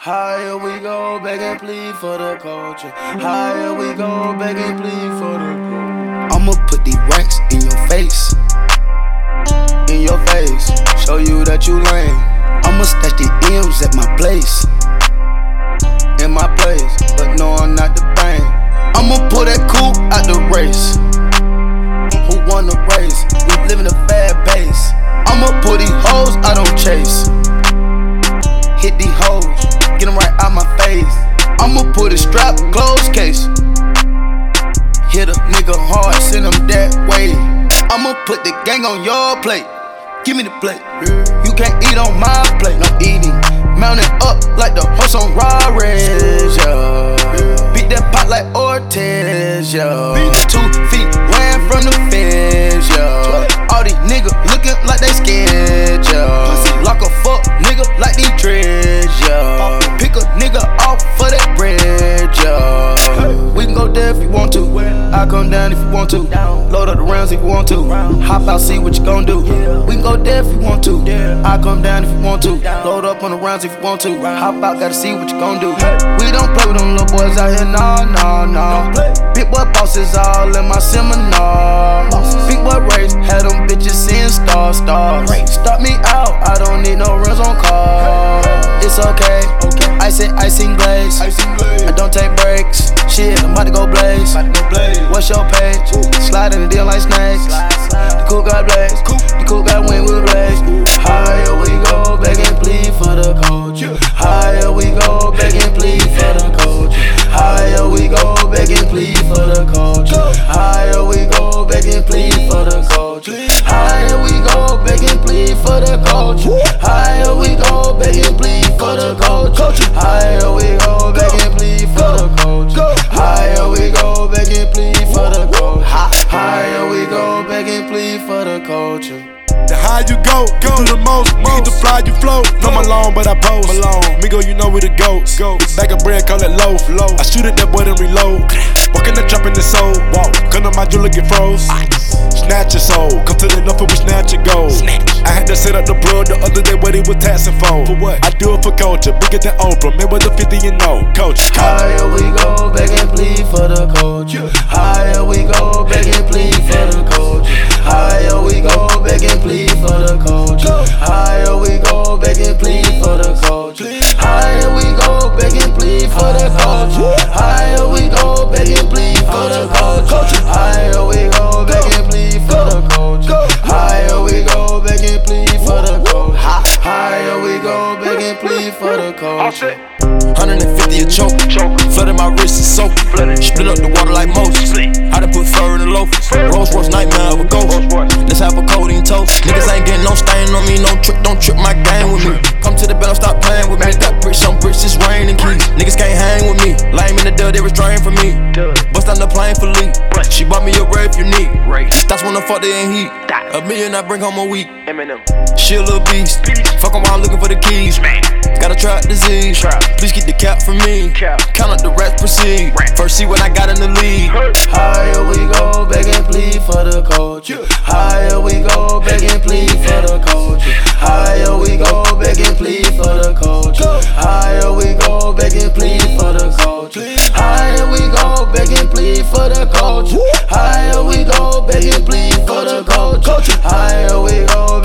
Higher we go, beg and plead for the culture. Higher we go, beg and plead for the culture. I'ma put these racks in your face. In your face, show you that you lame. I'ma stash the M's at my place. I'ma a strap, close case. Hit a nigga hard, send him that way. I'ma put the gang on your plate. Give me the plate. You can't eat on my plate, no eating. Mounted up like the horse on Rarez, yeah. Beat that pot like Ortiz, yeah. I come down if you want to. Load up the rounds if you want to. Hop out, see what you gon' do. We can go there if you want to. I come down if you want to. Load up on the rounds if you want to. Hop out, gotta see what you gon' do. We don't play with them little boys out here, nah, nah, nah. Big boy bosses all in my seminar. Big boy race, had them bitches seeing star stars. Start me out, I don't need no rims on cars. It's okay, ice it, icing glaze. Shit, I'm about to go blaze. What's your page? Slide in the deal like snakes. The cool got blaze. The cool got wing with blaze. Higher we go, beg and plead for the culture. Higher we go, beg and plead for the culture. Higher we go, beg and plead for the culture. Higher we go, beg and plead for the culture. Higher we go, beg and plead for the culture. Higher we go, beg and plead for the culture. Higher we go, for the culture. The high you go, go to the most, most. the fly you flow. No Malone, but I pose. Malone. Migo, you know we the goats. Big bag of bread, call it loaf. low. I shoot at that boy, then reload. Walk in the trap in the soul. Walk. Gun on my jewelry get froze. Snatch your soul. Come to the north and we snatch your gold. I had to set up the plug the other day, but it was taxing for. For what? I do it for culture. Bigger than Oprah. Mayweather 50 and no. Coach. Higher we go, beg and plead for the culture. Higher and for the culture. 150 a choke. choke. Flooded my wrist is soaking. Split up the water like Moses. I done put fur in the loafers. Rolls Royce nightmare of a ghost. Let's have a codeine toast. Niggas ain't getting no stain on me. No trick, don't trip my game with me. Come to the bell, stop playing with me. Got bricks on bricks, it's raining keys. Niggas can't hang with me. Lame in the dirt, they restrain from me. Bust down the plane for Lee. She bought me a you need. That's when the fuck they ain't heat. A million I bring home a week. She a little beast. Fuck around looking for the keys. Trap disease. Please keep the cap from me. Count up the rest, proceed. First see what I got in the lead. Higher we go, beg and plead for the culture. Higher we go, beg and plead for the culture. Higher we go, beg and plead for the culture. Higher we go, beg and plead for the culture. Higher we go, beg and plead for the culture. Higher we go, beg and plead for the culture. Higher we go,